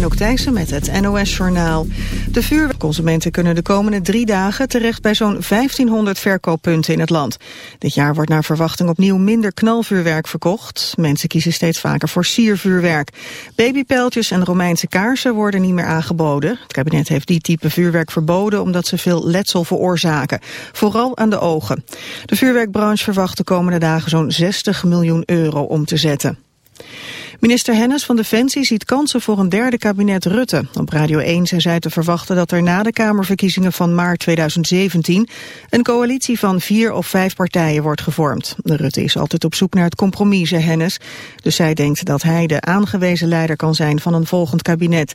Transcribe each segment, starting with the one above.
Anouk Thijssen met het NOS-journaal. De vuurwerkconsumenten kunnen de komende drie dagen terecht bij zo'n 1500 verkooppunten in het land. Dit jaar wordt naar verwachting opnieuw minder knalvuurwerk verkocht. Mensen kiezen steeds vaker voor siervuurwerk. Babypijltjes en Romeinse kaarsen worden niet meer aangeboden. Het kabinet heeft die type vuurwerk verboden omdat ze veel letsel veroorzaken. Vooral aan de ogen. De vuurwerkbranche verwacht de komende dagen zo'n 60 miljoen euro om te zetten. Minister Hennis van Defensie ziet kansen voor een derde kabinet Rutte. Op Radio 1 zei zij te verwachten dat er na de Kamerverkiezingen van maart 2017 een coalitie van vier of vijf partijen wordt gevormd. De Rutte is altijd op zoek naar het compromis, zei Hennis. Dus zij denkt dat hij de aangewezen leider kan zijn van een volgend kabinet.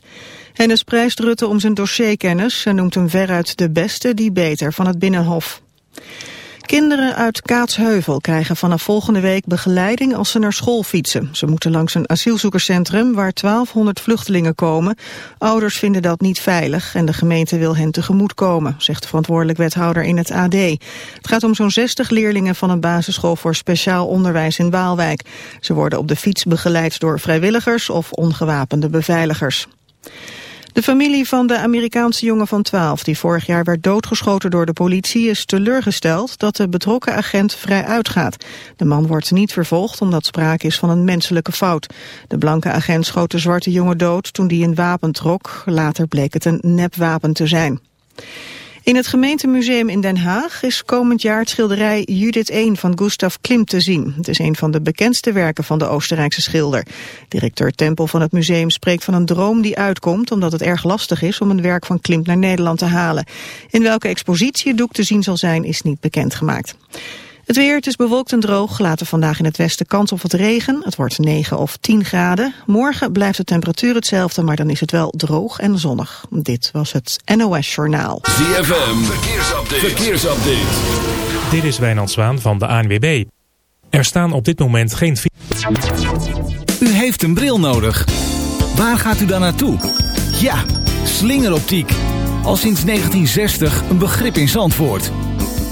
Hennis prijst Rutte om zijn dossierkennis en noemt hem veruit de beste die beter van het Binnenhof. Kinderen uit Kaatsheuvel krijgen vanaf volgende week begeleiding als ze naar school fietsen. Ze moeten langs een asielzoekerscentrum waar 1200 vluchtelingen komen. Ouders vinden dat niet veilig en de gemeente wil hen tegemoet komen, zegt de verantwoordelijk wethouder in het AD. Het gaat om zo'n 60 leerlingen van een basisschool voor speciaal onderwijs in Waalwijk. Ze worden op de fiets begeleid door vrijwilligers of ongewapende beveiligers. De familie van de Amerikaanse jongen van 12 die vorig jaar werd doodgeschoten door de politie is teleurgesteld dat de betrokken agent vrij uitgaat. De man wordt niet vervolgd omdat sprake is van een menselijke fout. De blanke agent schoot de zwarte jongen dood toen die een wapen trok. Later bleek het een nepwapen te zijn. In het gemeentemuseum in Den Haag is komend jaar het schilderij Judith I van Gustav Klimt te zien. Het is een van de bekendste werken van de Oostenrijkse schilder. Directeur Tempel van het museum spreekt van een droom die uitkomt... omdat het erg lastig is om een werk van Klimt naar Nederland te halen. In welke expositie het doek te zien zal zijn is niet bekendgemaakt. Het weer, het is bewolkt en droog. Later vandaag in het westen kans op wat regen. Het wordt 9 of 10 graden. Morgen blijft de temperatuur hetzelfde, maar dan is het wel droog en zonnig. Dit was het NOS Journaal. ZFM, verkeersupdate. verkeersupdate. Dit is Wijnand Zwaan van de ANWB. Er staan op dit moment geen... U heeft een bril nodig. Waar gaat u dan naartoe? Ja, slingeroptiek. Al sinds 1960 een begrip in Zandvoort.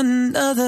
another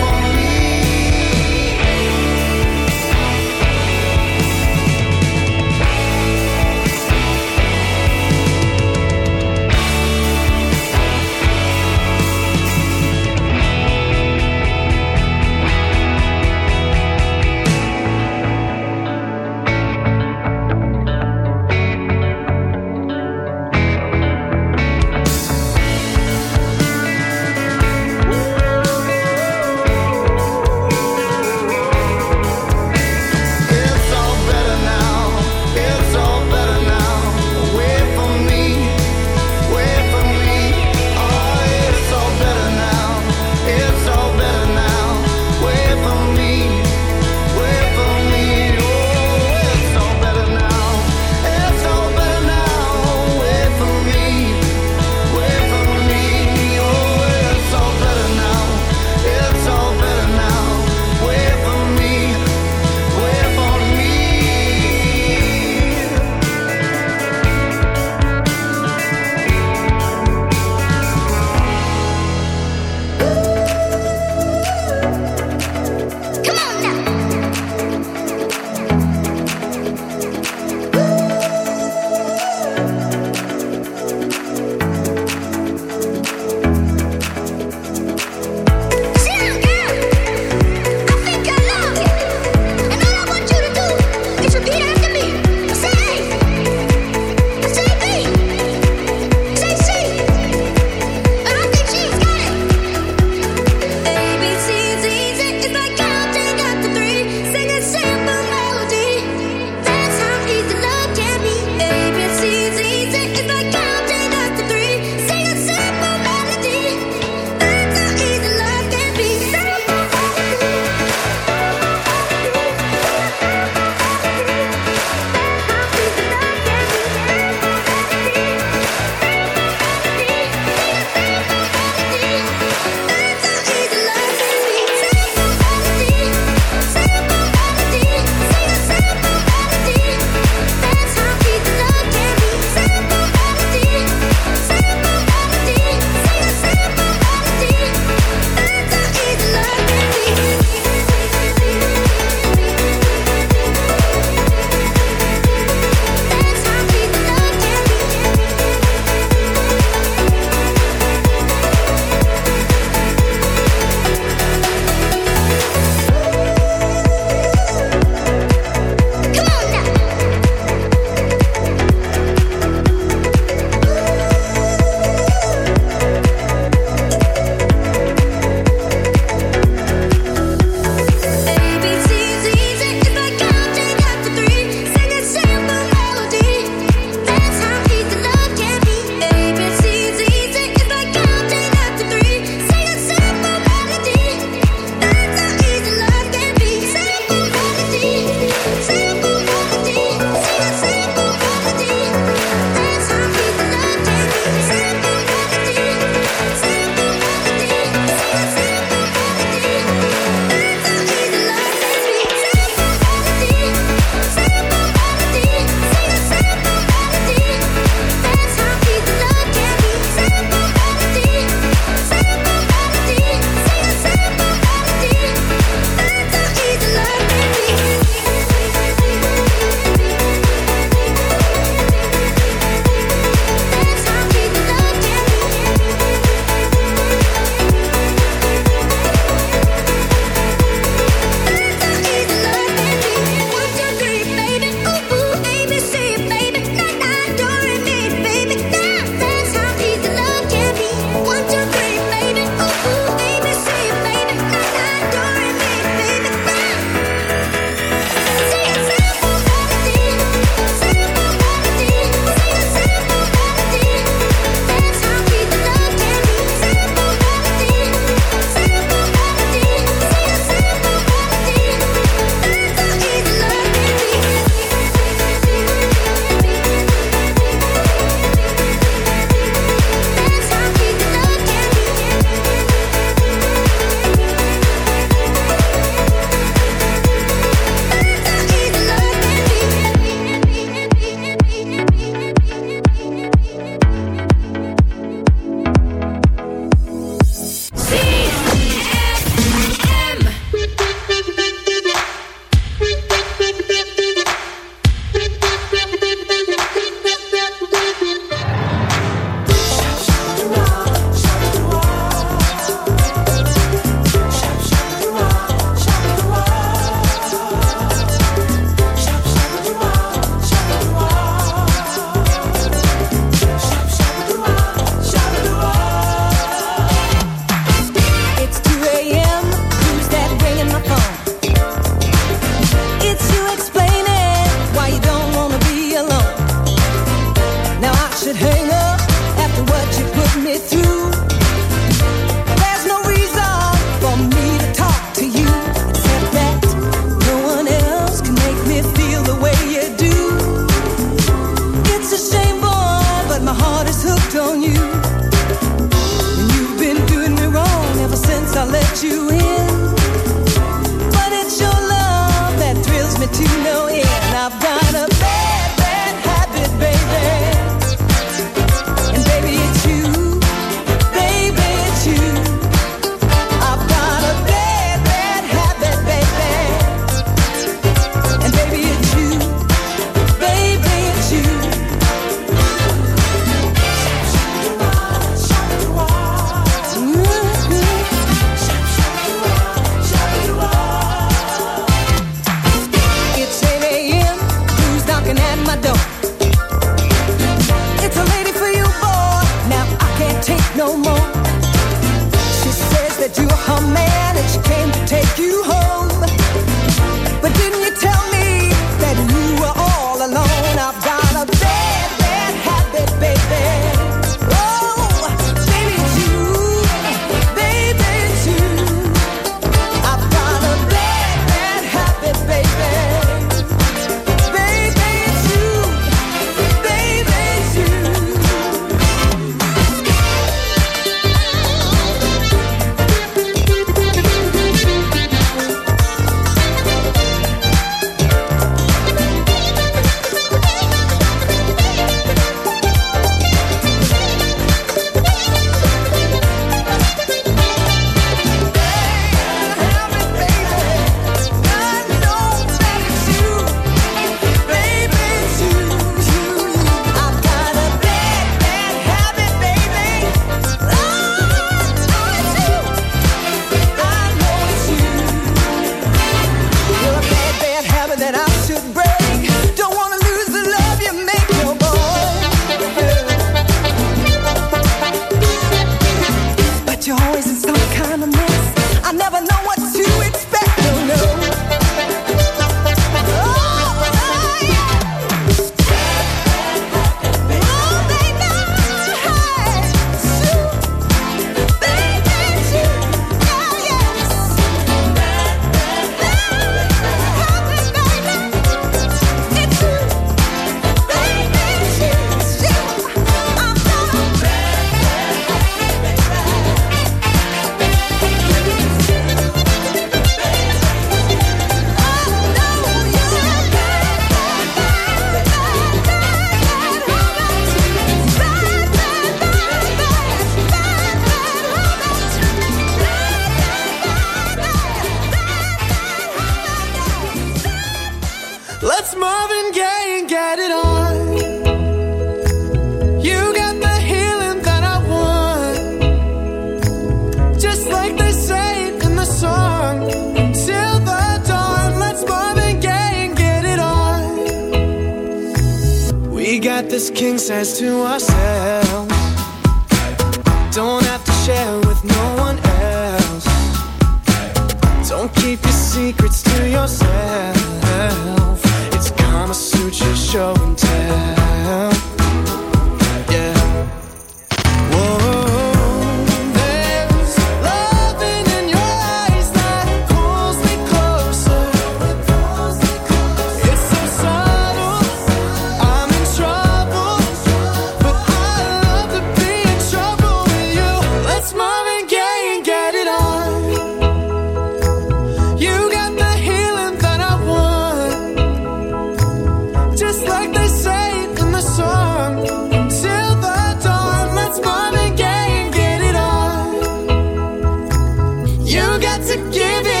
to give it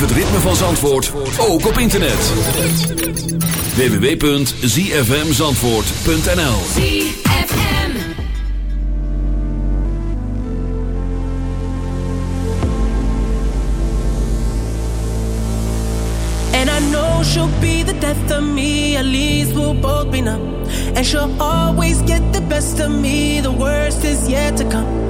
Beleef het ritme van Zandvoort ook op internet. www.zfmzandvoort.nl And I know she'll be the death of me, at least we'll both be numb. And she'll always get the best of me, the worst is yet to come.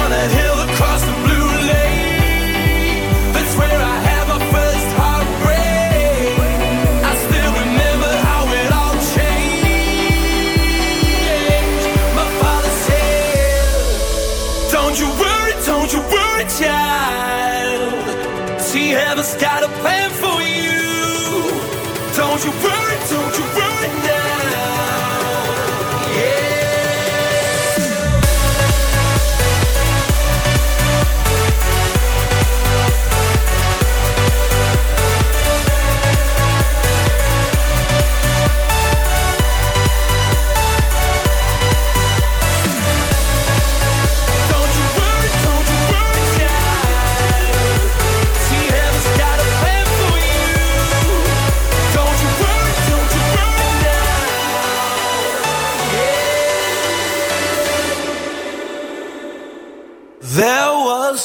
child. See, heaven's got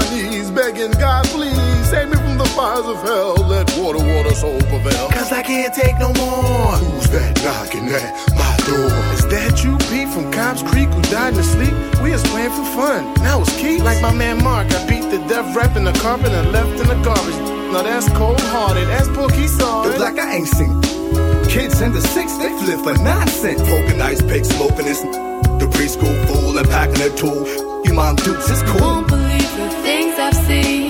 my knees begging God, please save me from the fires of hell. Let water, water, soul prevail. Cause I can't can't take no more. Who's that knocking at my door? Is that you, Pete, from Cobb's Creek, who died in his sleep? We was playing for fun. Now it's Keith. Like my man Mark, I beat the death rap in the carpet and left in the garbage. Now that's cold hearted. That's Pookie saw Look like I ain't seen. Kids in the six, they flip for nonsense. Poking ice pick, smoking this. The preschool fool and packing a tool. You mom dukes it's cool. Won't believe the things I've seen